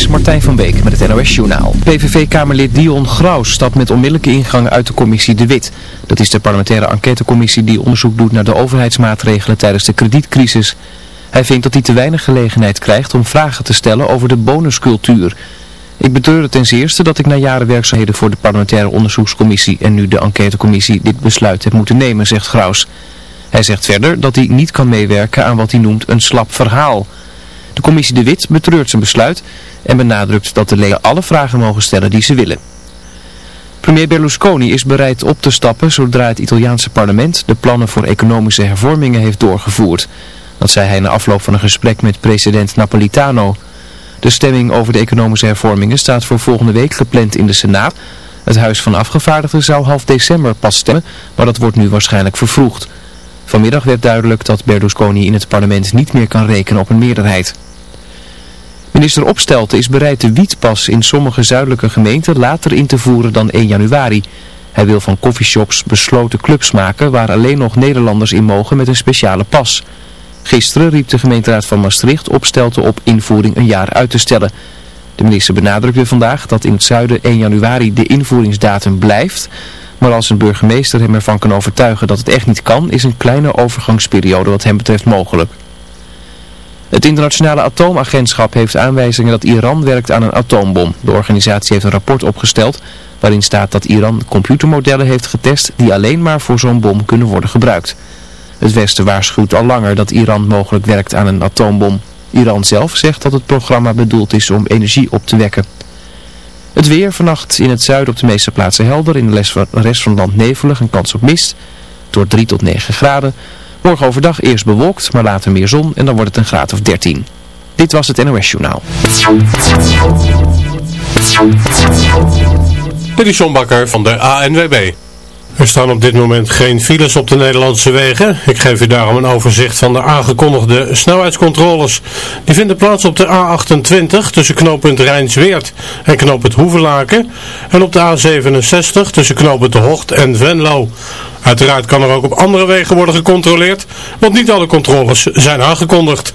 is Martijn van Beek met het NOS-journaal. PVV-kamerlid Dion Graus stapt met onmiddellijke ingang uit de commissie De Wit. Dat is de parlementaire enquêtecommissie die onderzoek doet naar de overheidsmaatregelen tijdens de kredietcrisis. Hij vindt dat hij te weinig gelegenheid krijgt om vragen te stellen over de bonuscultuur. Ik betreur het ten eerste dat ik na jaren werkzaamheden voor de parlementaire onderzoekscommissie en nu de enquêtecommissie dit besluit heb moeten nemen, zegt Graus. Hij zegt verder dat hij niet kan meewerken aan wat hij noemt een slap verhaal... De commissie De Wit betreurt zijn besluit en benadrukt dat de leden alle vragen mogen stellen die ze willen. Premier Berlusconi is bereid op te stappen zodra het Italiaanse parlement de plannen voor economische hervormingen heeft doorgevoerd. Dat zei hij na afloop van een gesprek met president Napolitano. De stemming over de economische hervormingen staat voor volgende week gepland in de Senaat. Het Huis van Afgevaardigden zou half december pas stemmen, maar dat wordt nu waarschijnlijk vervroegd. Vanmiddag werd duidelijk dat Berlusconi in het parlement niet meer kan rekenen op een meerderheid. Minister Opstelten is bereid de wietpas in sommige zuidelijke gemeenten later in te voeren dan 1 januari. Hij wil van coffeeshops besloten clubs maken waar alleen nog Nederlanders in mogen met een speciale pas. Gisteren riep de gemeenteraad van Maastricht Opstelten op invoering een jaar uit te stellen. De minister benadrukte vandaag dat in het zuiden 1 januari de invoeringsdatum blijft... Maar als een burgemeester hem ervan kan overtuigen dat het echt niet kan, is een kleine overgangsperiode wat hem betreft mogelijk. Het internationale atoomagentschap heeft aanwijzingen dat Iran werkt aan een atoombom. De organisatie heeft een rapport opgesteld waarin staat dat Iran computermodellen heeft getest die alleen maar voor zo'n bom kunnen worden gebruikt. Het Westen waarschuwt al langer dat Iran mogelijk werkt aan een atoombom. Iran zelf zegt dat het programma bedoeld is om energie op te wekken. Het weer vannacht in het zuiden op de meeste plaatsen helder. In de rest van het land nevelig en kans op mist. Door 3 tot 9 graden. Morgen overdag eerst bewolkt, maar later meer zon en dan wordt het een graad of 13. Dit was het NOS Journaal. Dit is van de ANWB. Er staan op dit moment geen files op de Nederlandse wegen. Ik geef u daarom een overzicht van de aangekondigde snelheidscontroles. Die vinden plaats op de A28 tussen knooppunt Rijnsweert en knooppunt Hoevelaken. En op de A67 tussen knooppunt De Hocht en Venlo. Uiteraard kan er ook op andere wegen worden gecontroleerd, want niet alle controles zijn aangekondigd.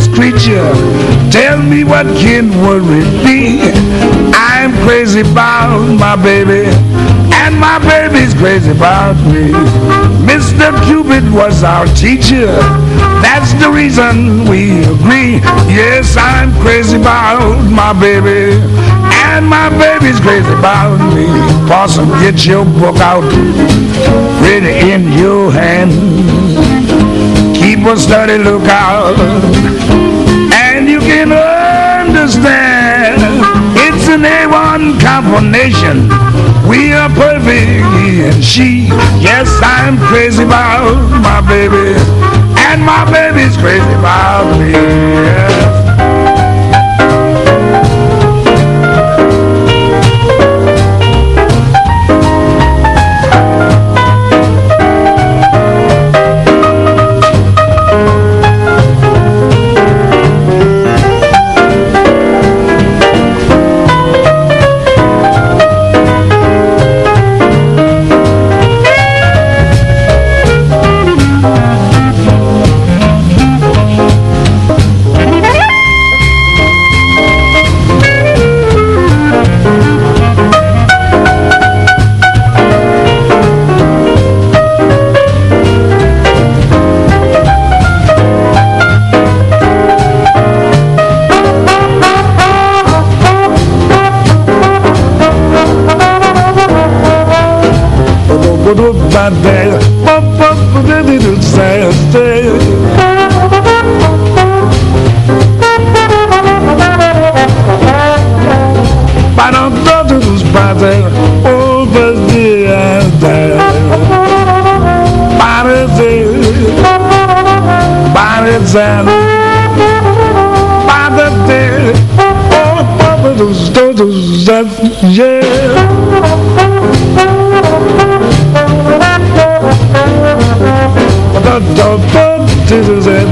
This creature. Tell me what can worry be I'm crazy about my baby And my baby's crazy about me. Mr. Cupid was our teacher. That's the reason we agree. Yes, I'm crazy about my baby And my baby's crazy about me. Possum, get your book out Ready in your hand. Keep a steady lookout you can understand. It's an A1 combination. We are perfect, he and she Yes, I'm crazy about my baby. And my baby's crazy about me. yeah. Bodo Badel, Pop Pop, Baby, de Sail, Para todos Badel, Oh, Baby, Adel, Para Zé, Para de Para de Oh, Pop, dos todos, Zé, Da, da, da, this is it.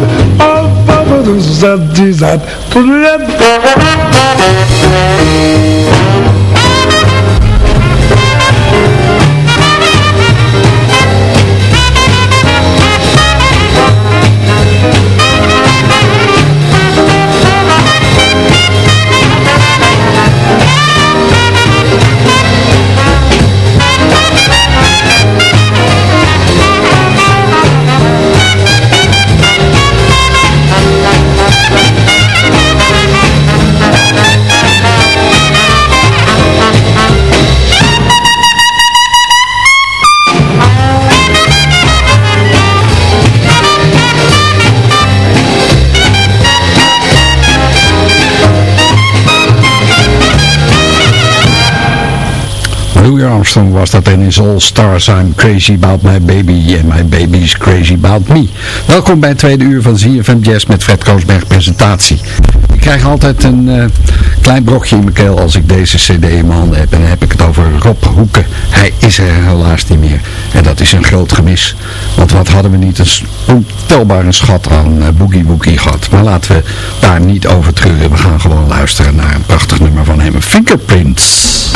Armstrong was dat en is All Stars I'm Crazy About My Baby and My Baby's Crazy About Me. Welkom bij het tweede uur van ZFM Jazz met Fred Koosberg presentatie. Ik krijg altijd een eh, klein brokje in mijn keel als ik deze cd in mijn handen heb. En dan heb ik het over Rob Hoeken. Hij is er helaas niet meer. En dat is een groot gemis. Want wat hadden we niet een ontelbare schat aan uh, Boogie Woogie gehad. Maar laten we daar niet over treuren. We gaan gewoon luisteren naar een prachtig nummer van hem. Fingerprints.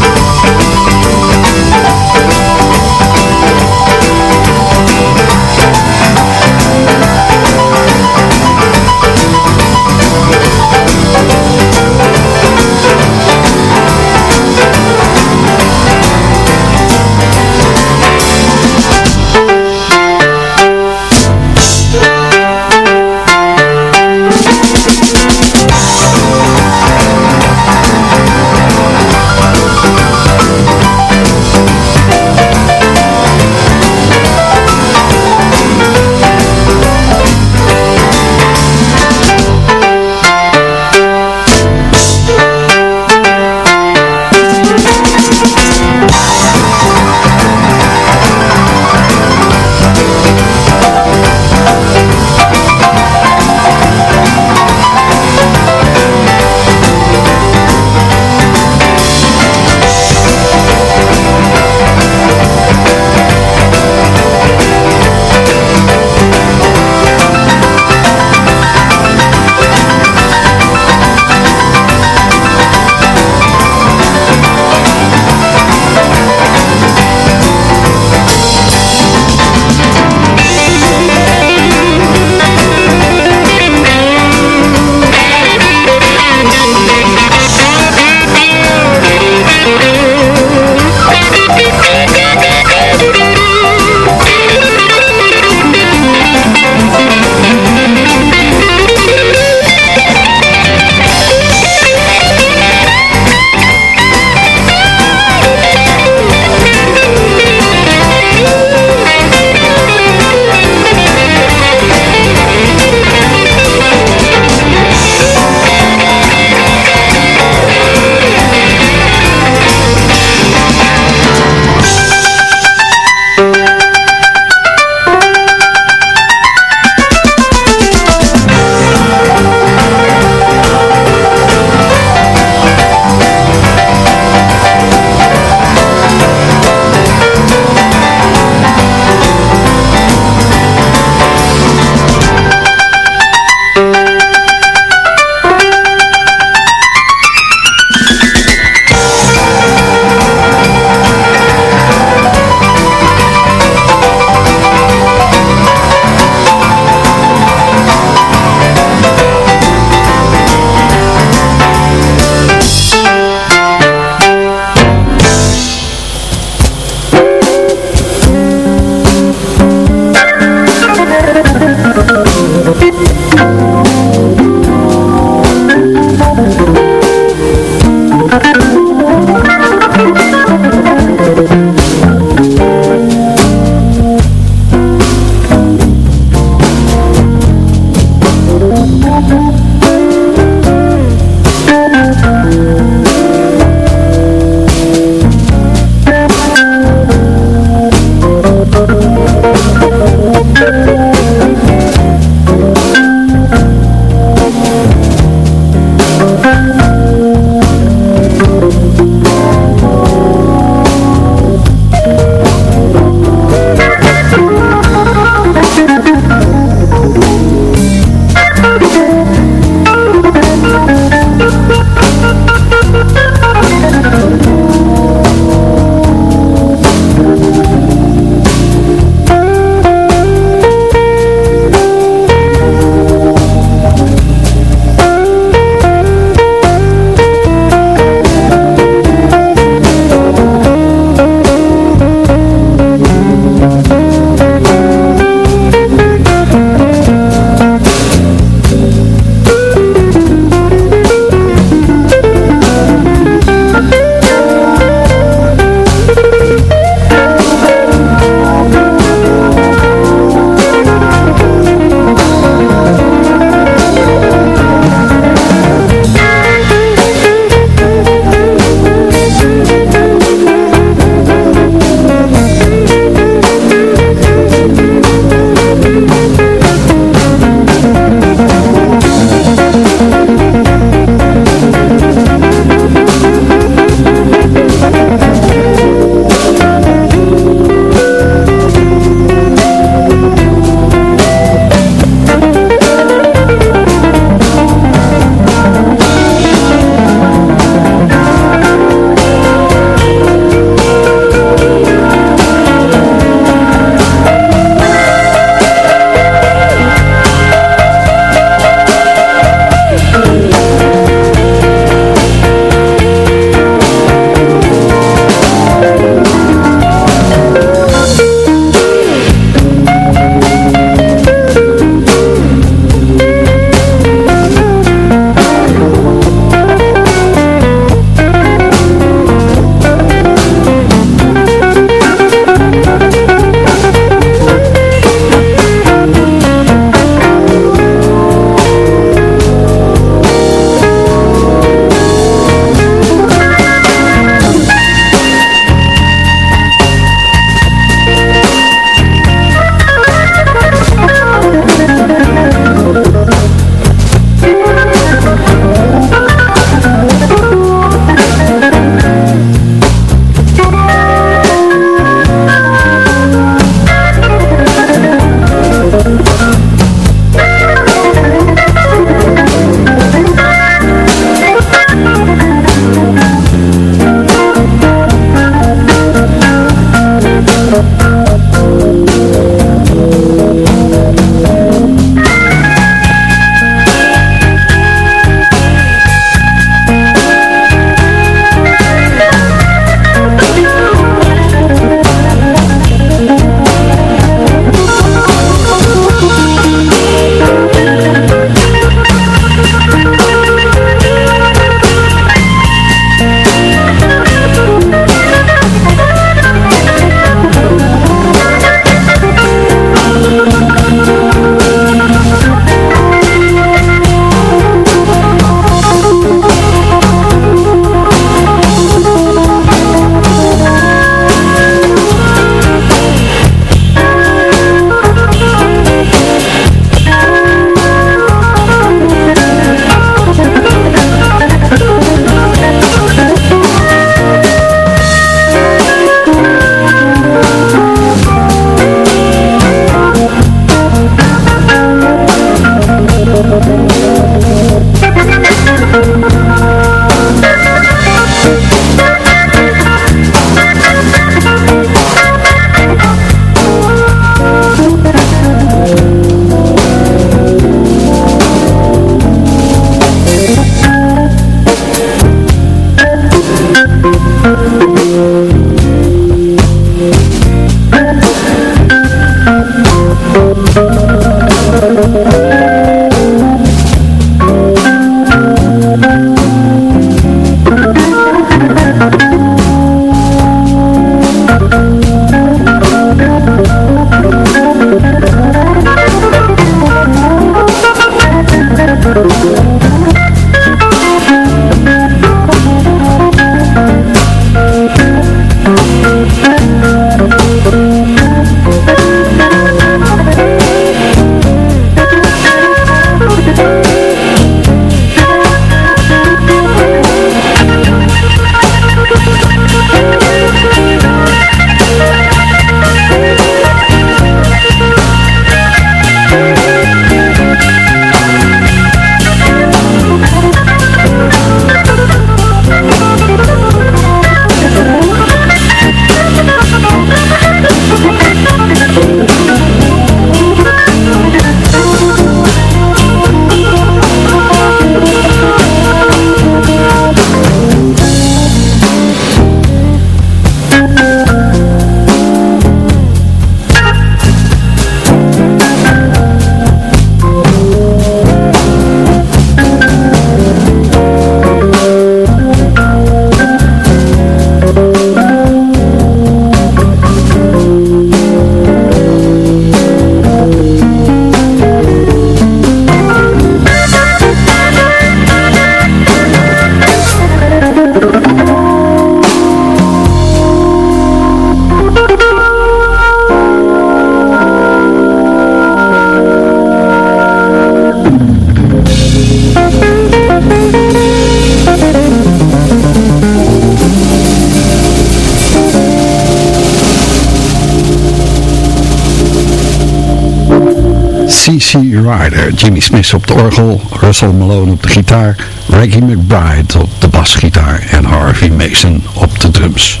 Jimmy Smith op de orgel, Russell Malone op de gitaar, Reggie McBride op de basgitaar en Harvey Mason op de drums.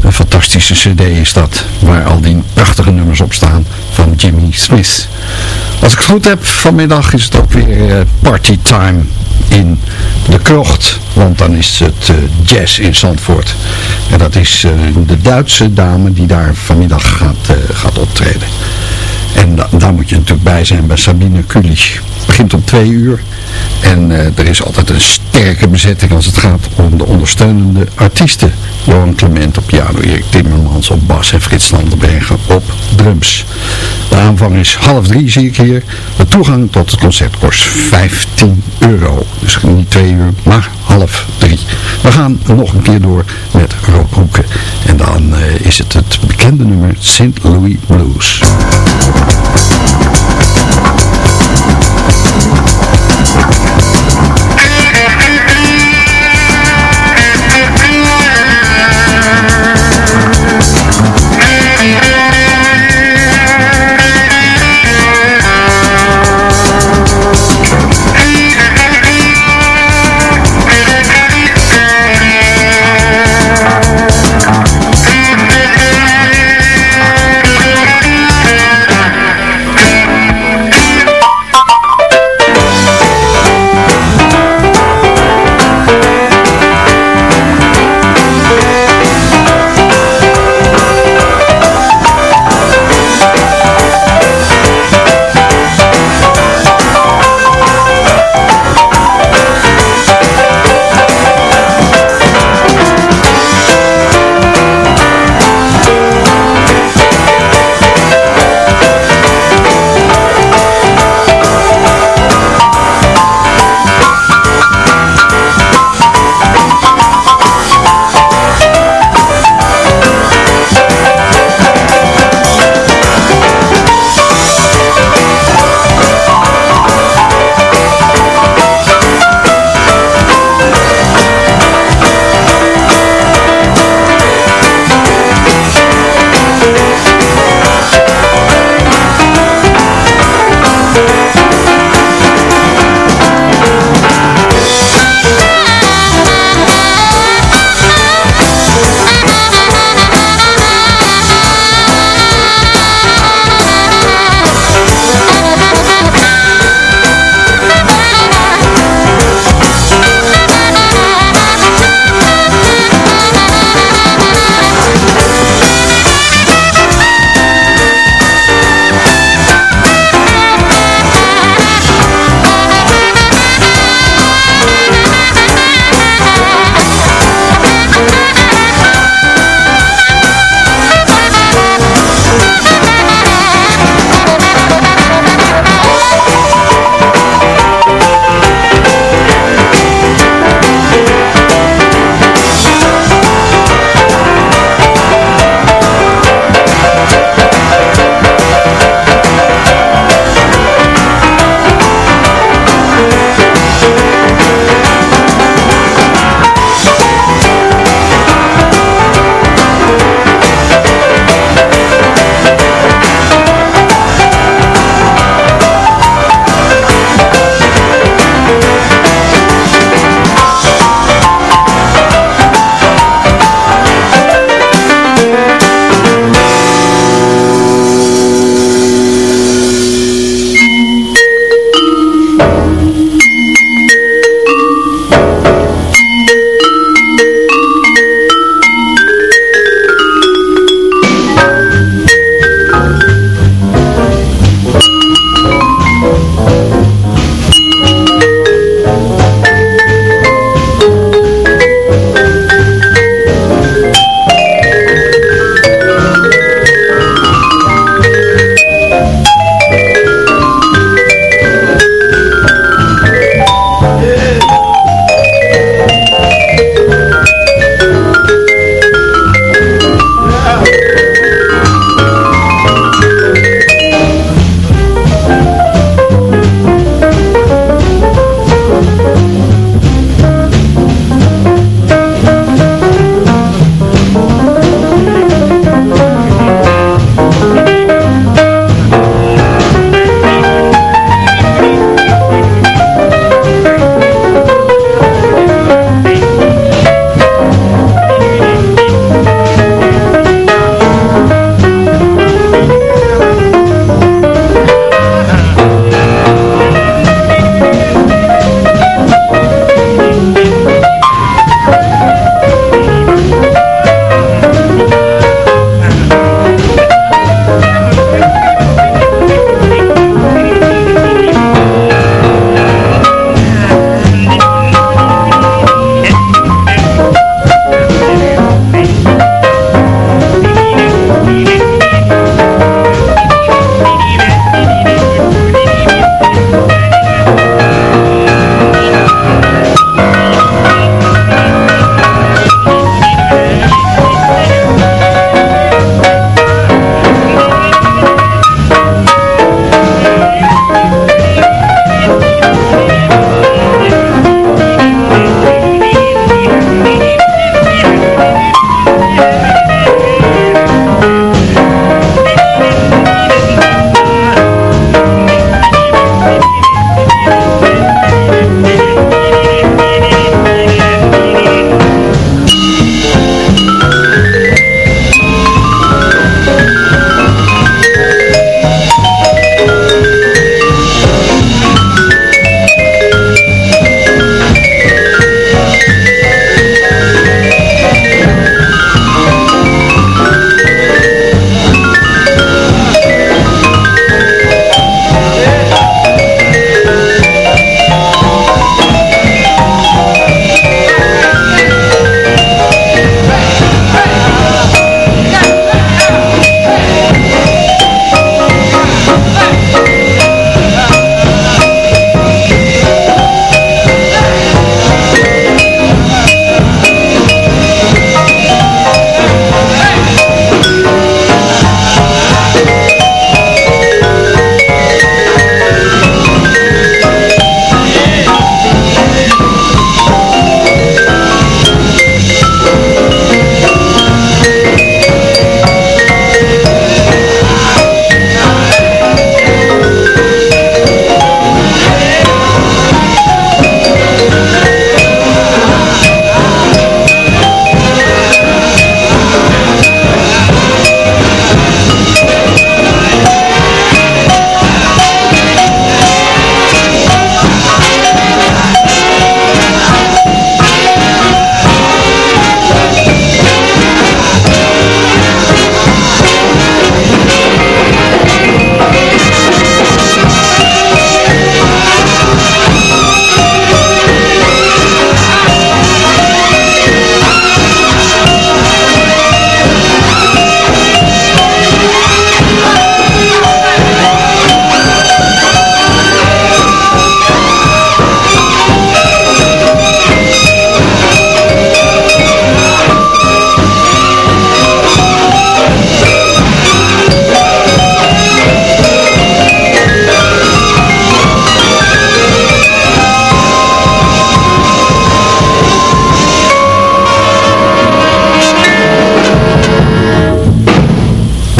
Een fantastische cd is dat, waar al die prachtige nummers op staan van Jimmy Smith. Als ik het goed heb, vanmiddag is het ook weer uh, party time in de krocht. Want dan is het uh, jazz in Zandvoort. En dat is uh, de Duitse dame die daar vanmiddag gaat, gaat optreden. En da daar moet je natuurlijk bij zijn bij Sabine Kulich. Het begint om twee uur. En uh, er is altijd een sterke bezetting als het gaat om de ondersteunende artiesten. Johan Clement op piano, Erik Timmermans op bas en Frits Landenbergen op drums. De aanvang is half drie zie ik hier. De toegang tot het concert kost 15 euro. Dus niet twee uur, maar half drie. We gaan nog een keer door met Rob. En dan is het het bekende nummer St. Louis Blues.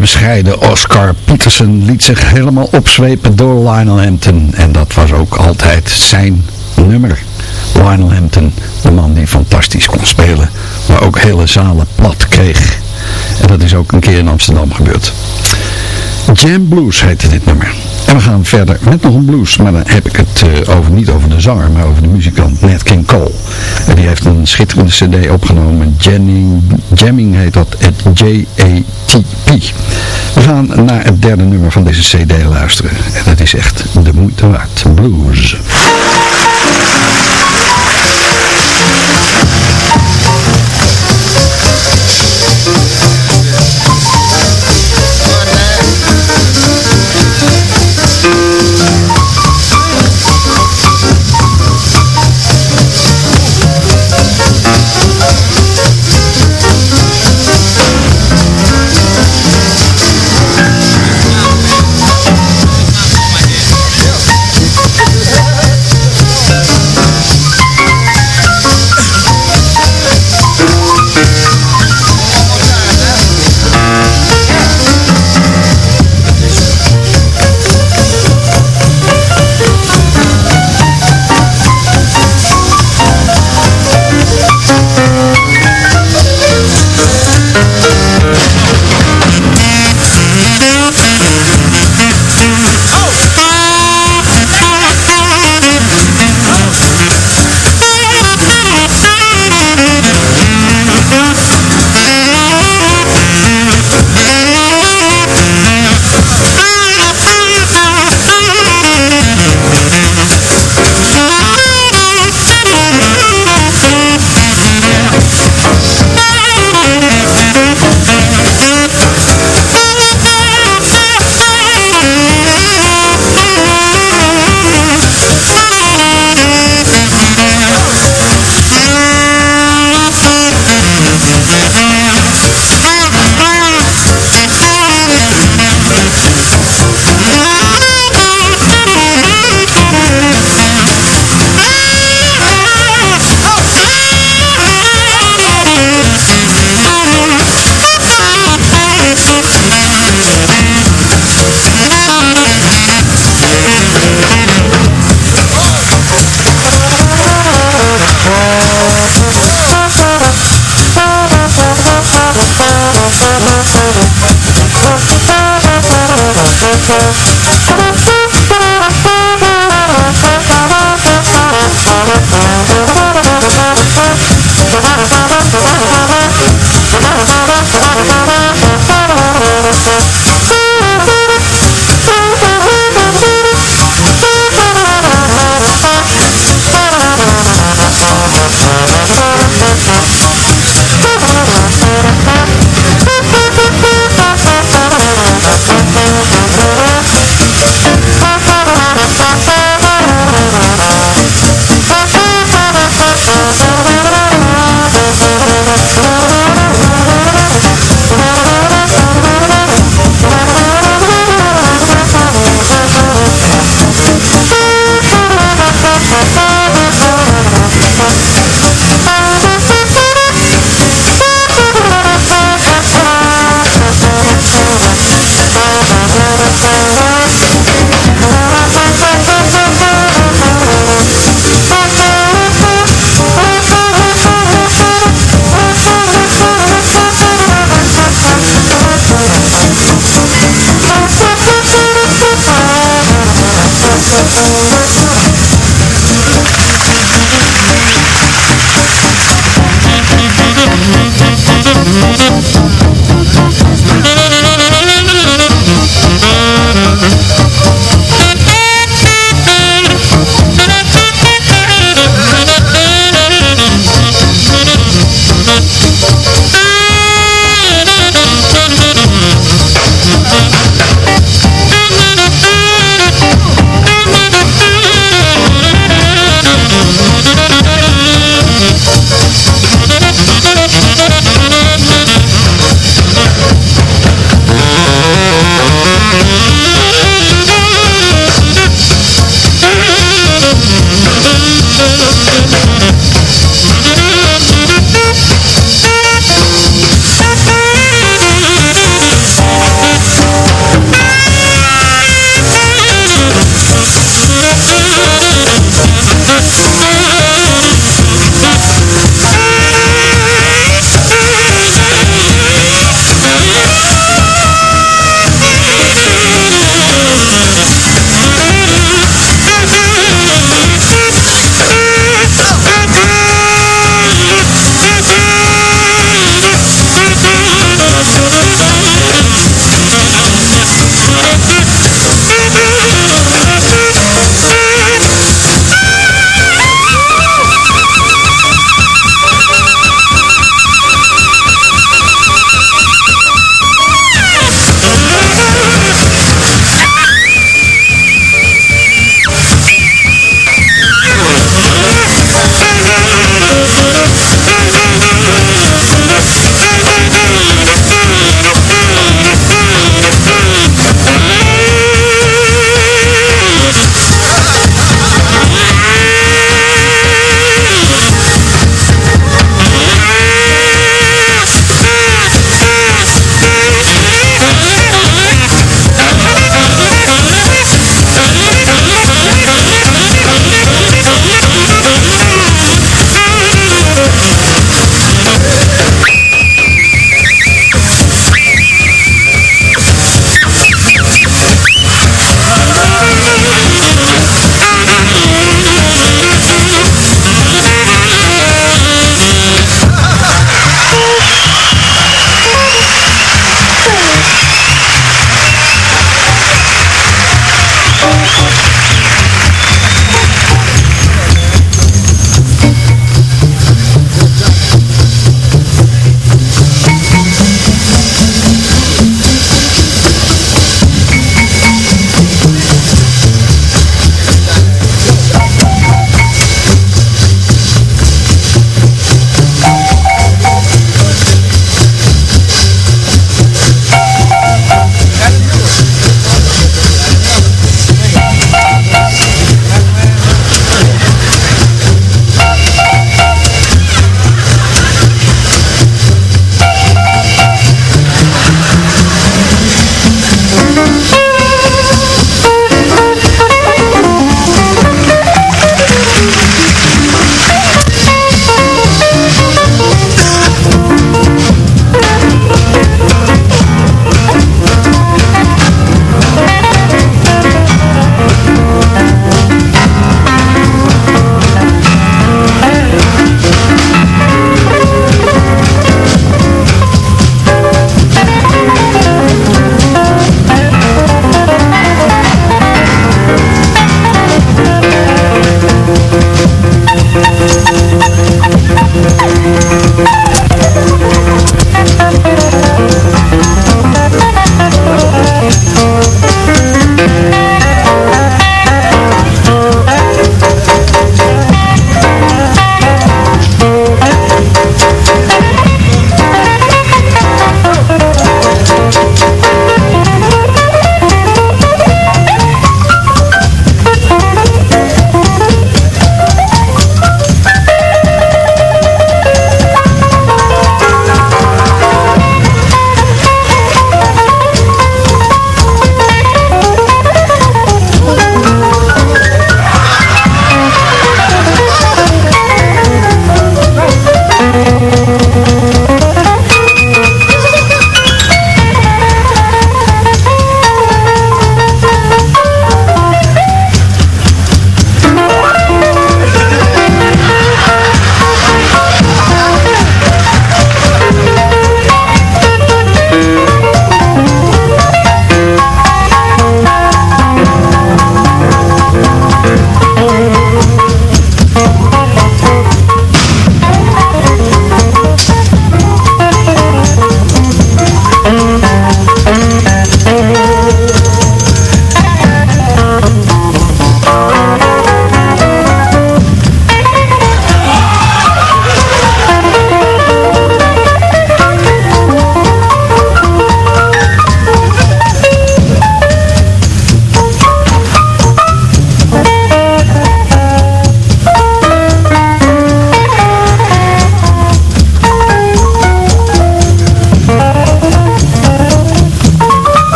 Bescheiden Oscar Peterson liet zich helemaal opzwepen door Lionel Hampton. En dat was ook altijd zijn nummer. Lionel Hampton, de man die fantastisch kon spelen, maar ook hele zalen plat kreeg. En dat is ook een keer in Amsterdam gebeurd. Jam Blues heette dit nummer. En we gaan verder met nog een blues, maar dan heb ik het uh, over, niet over de zanger, maar over de muzikant Nat King Cole. En die heeft een schitterende cd opgenomen, Jamming, Jamming heet dat, het J-A-T-P. We gaan naar het derde nummer van deze cd luisteren. En dat is echt de moeite waard, blues.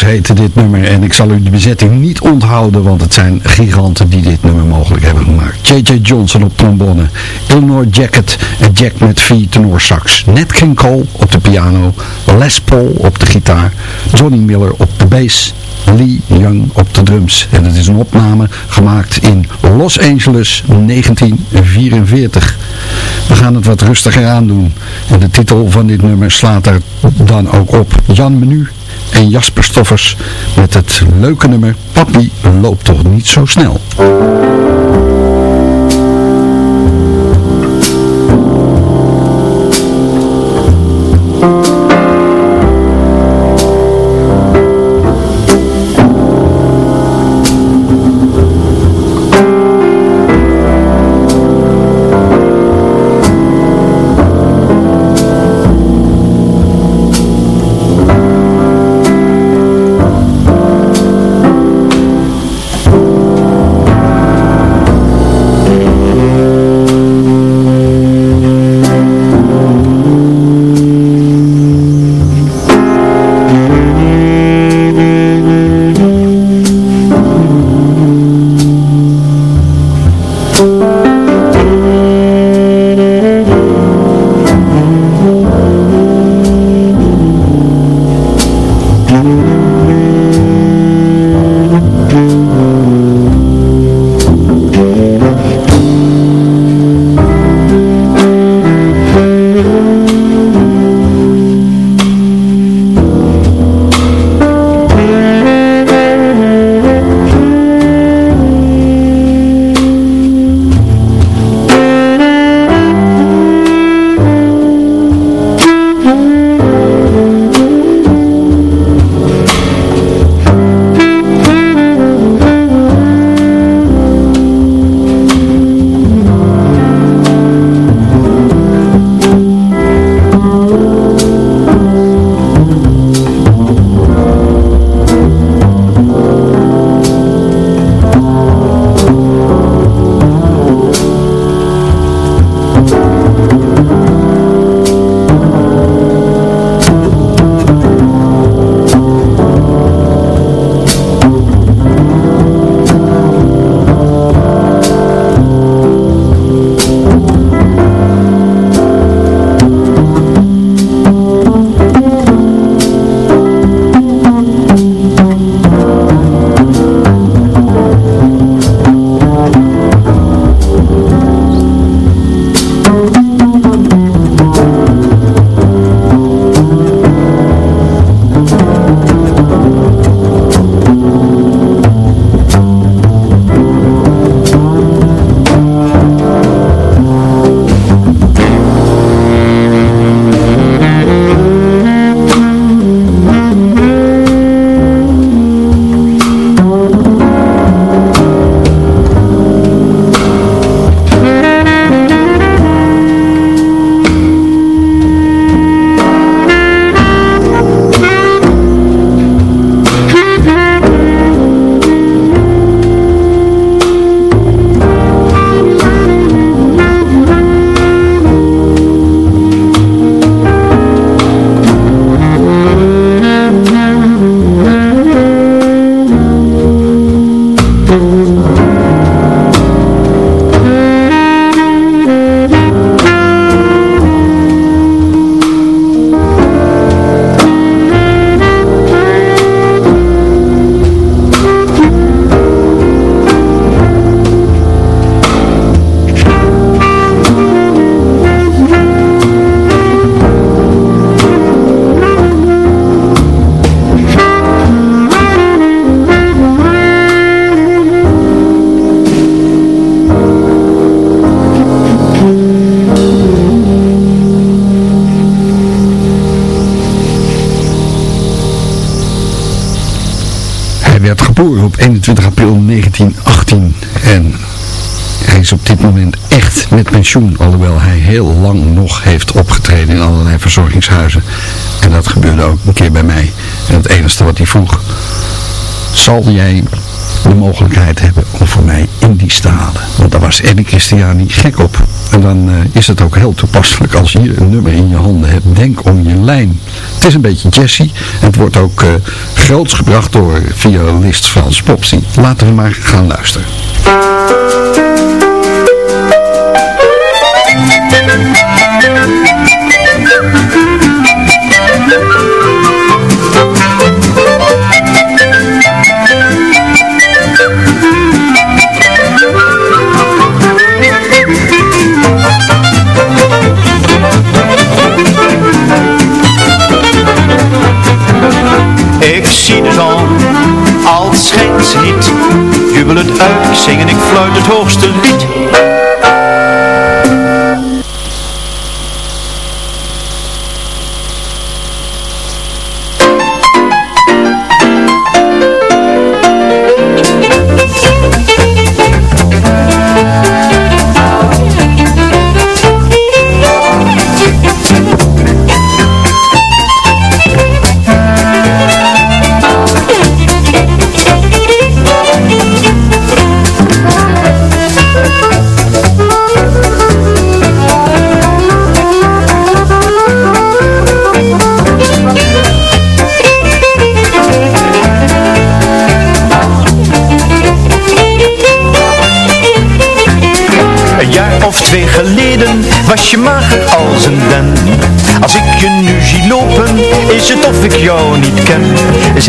Heette dit nummer en ik zal u de bezetting niet onthouden, want het zijn giganten die dit nummer mogelijk hebben gemaakt. J.J. Johnson op trombone, Eleanor Jacket en Jack met V tenor sax, Nat King Cole op de piano, Les Paul op de gitaar, Johnny Miller op de bass, Lee Young op de drums. En het is een opname gemaakt in Los Angeles 1944. We gaan het wat rustiger aandoen. En de titel van dit nummer slaat er dan ook op. Jan Menu en Jasper Stoffers met het leuke nummer Papi loopt toch niet zo snel. En hij is op dit moment echt met pensioen, alhoewel hij heel lang nog heeft opgetreden in allerlei verzorgingshuizen. En dat gebeurde ook een keer bij mij. En het enige wat hij vroeg, zal jij de mogelijkheid hebben om voor mij Indisch te halen? Want daar was Eddie Christiani gek op. En dan eh, is het ook heel toepasselijk als je een nummer in je handen hebt. Denk om je lijn. Het is een beetje. En het wordt ook uh, groots gebracht door violist Frans Popsy. Laten we maar gaan luisteren. Zie de zon, Jubel het uit, ik zing en ik fluit het hoogste lied.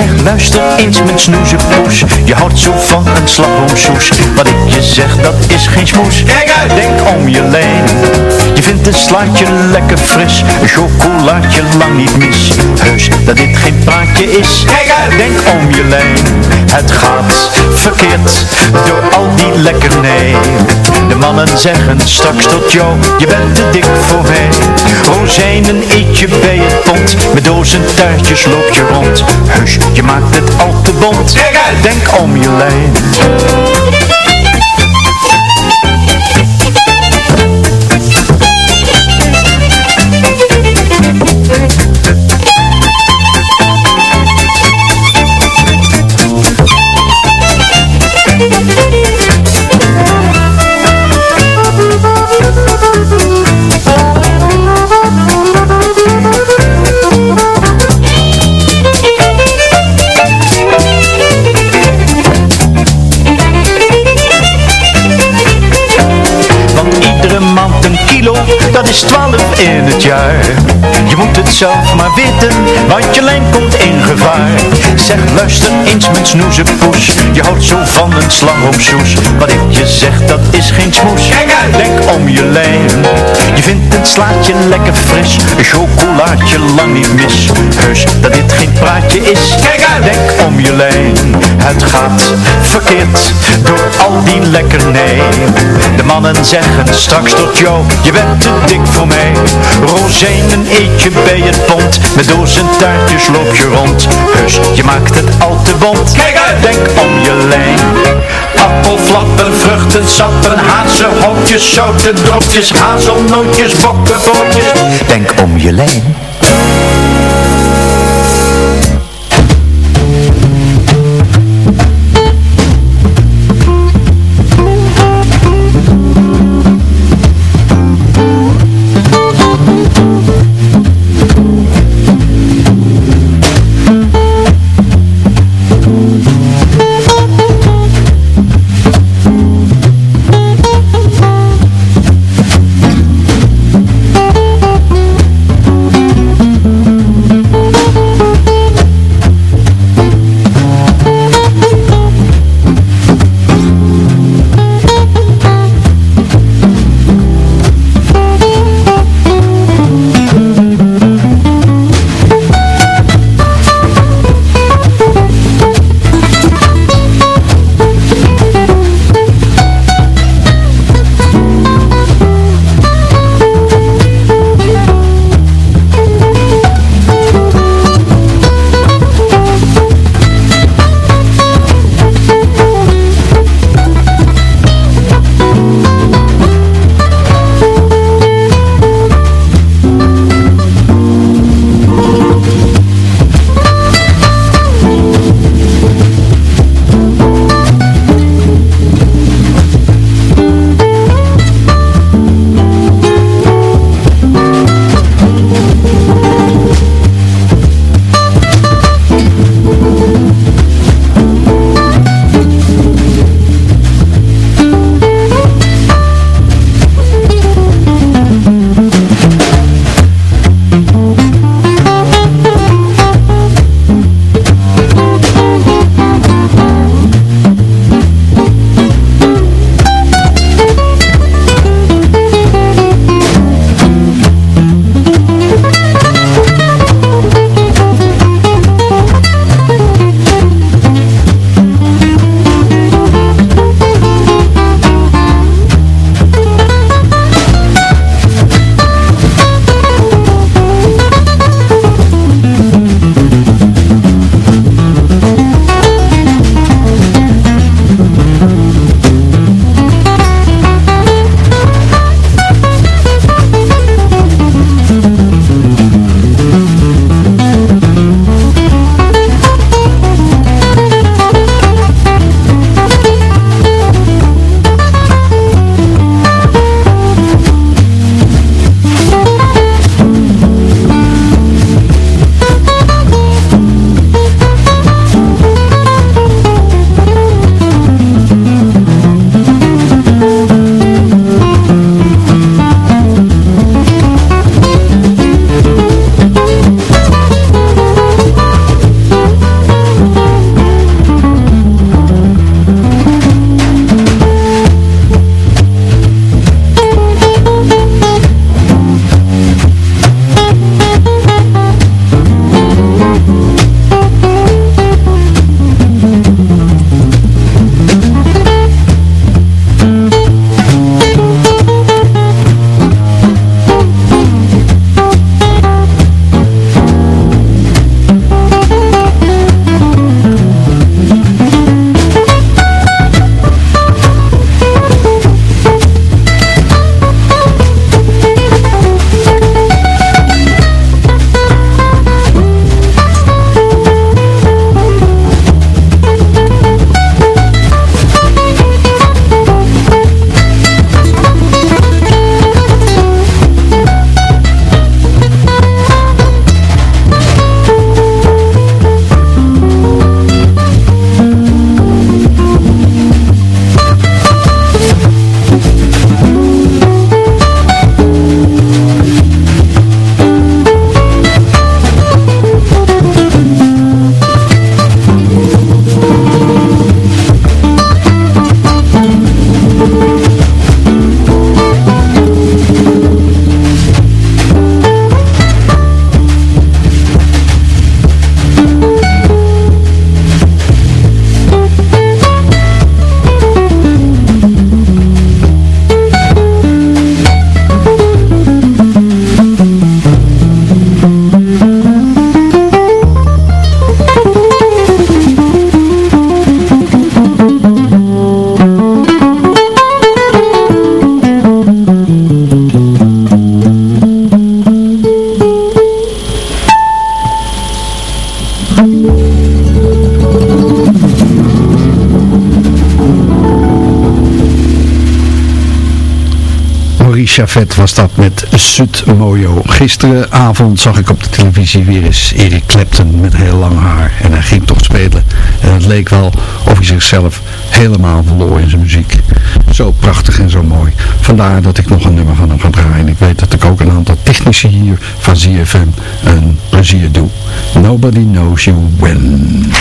Zeg, luister eens mijn snoezepoes Je houdt zo van een slagroomsoes. Wat ik je zeg, dat is geen smoes. Kijk uit, denk om je lijn. Je vindt een slaatje lekker fris. Een chocolaatje lang niet mis. Heus, dat dit geen praatje is. Kijk uit, denk om je lijn. Het gaat verkeerd Door al die lekkernij. De mannen zeggen straks tot jou Je bent te dik voor mij Rozijnen eet je bij het pond. Met dozen taartjes loop je rond. Hush, je maakt het al te bond. Denk om je lijn Zelf maar weten, want je lijn komt in gevaar Zeg luister eens mijn snoezepoes. Je houdt zo van een slagroomsoes Wat ik je zeg dat is geen smoes. Denk om je lijn. Je vindt een slaatje lekker fris. Een chocolaatje lang niet mis. Heus dat dit geen praatje is. Denk om je lijn. Het gaat verkeerd Door al die lekkernij. De mannen zeggen straks tot jou Je bent te dik voor mij. Rozijnen eet je bij het pond Met dozen taartjes loop je rond. Dus je maakt het al te bond Kijk uit, denk om je lijn. Appelflappen, vruchten, sappen, hazenhokjes, zoute dropjes, hazelnootjes, bokkenvoortjes Denk om je lijn Maurice Vet was dat met Sud Mojo. Gisteravond zag ik op de televisie weer eens Eric Clapton met heel lang haar. En hij ging toch spelen. En het leek wel of hij zichzelf helemaal verloor in zijn muziek. Zo prachtig en zo mooi. Vandaar dat ik nog een nummer van hem ga draaien. Ik weet dat ik ook een aantal technici hier van ZFM een plezier doe. Nobody knows you when.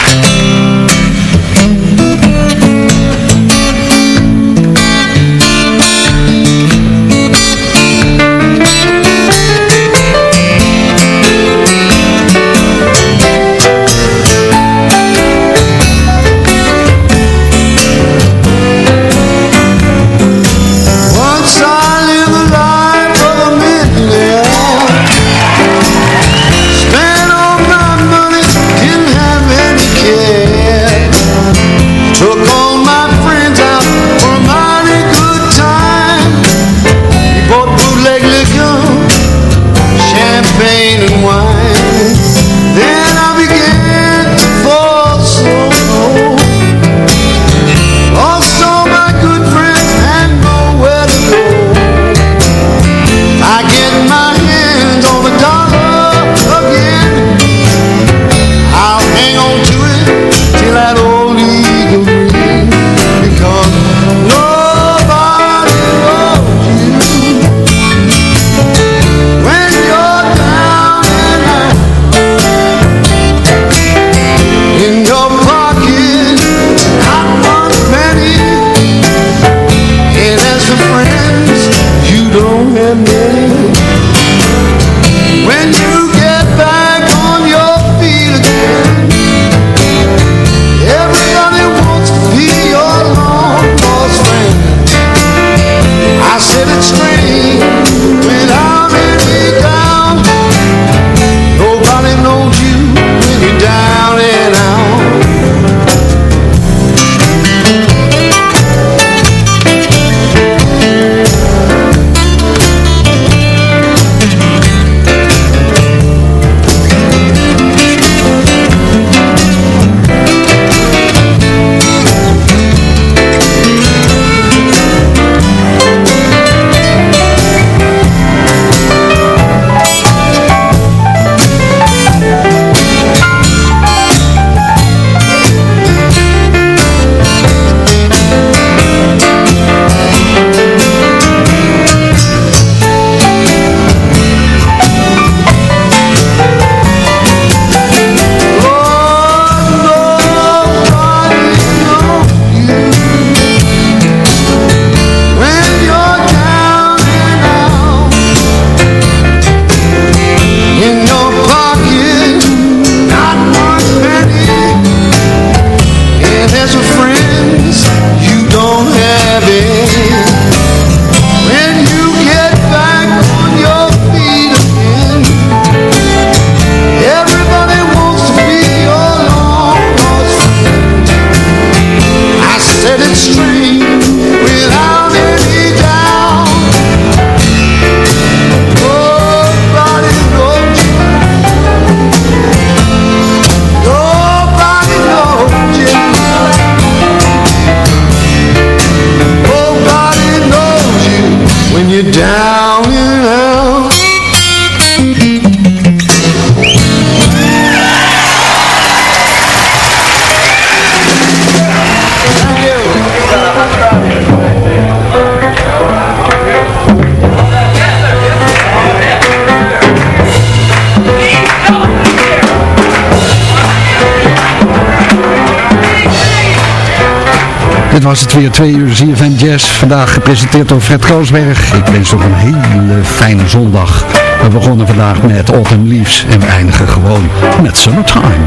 Was het weer, twee uur ZFM Jazz. Vandaag gepresenteerd door Fred Koosberg. Ik wens nog een hele fijne zondag. We begonnen vandaag met Autumn Leaves en we eindigen gewoon met Summertime.